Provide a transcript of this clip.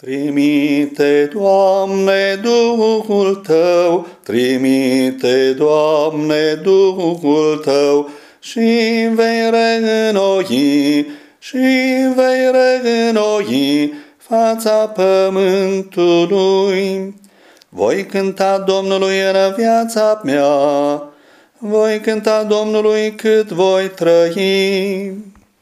Trimite, Doamne, Duhul Tău, trimite, Doamne, Duhul Tău, și vei reînnoi, și vei reînnoi fața pământului. Voi cânta Domnului în viața mea, voi cânta Domnului cât voi trăi.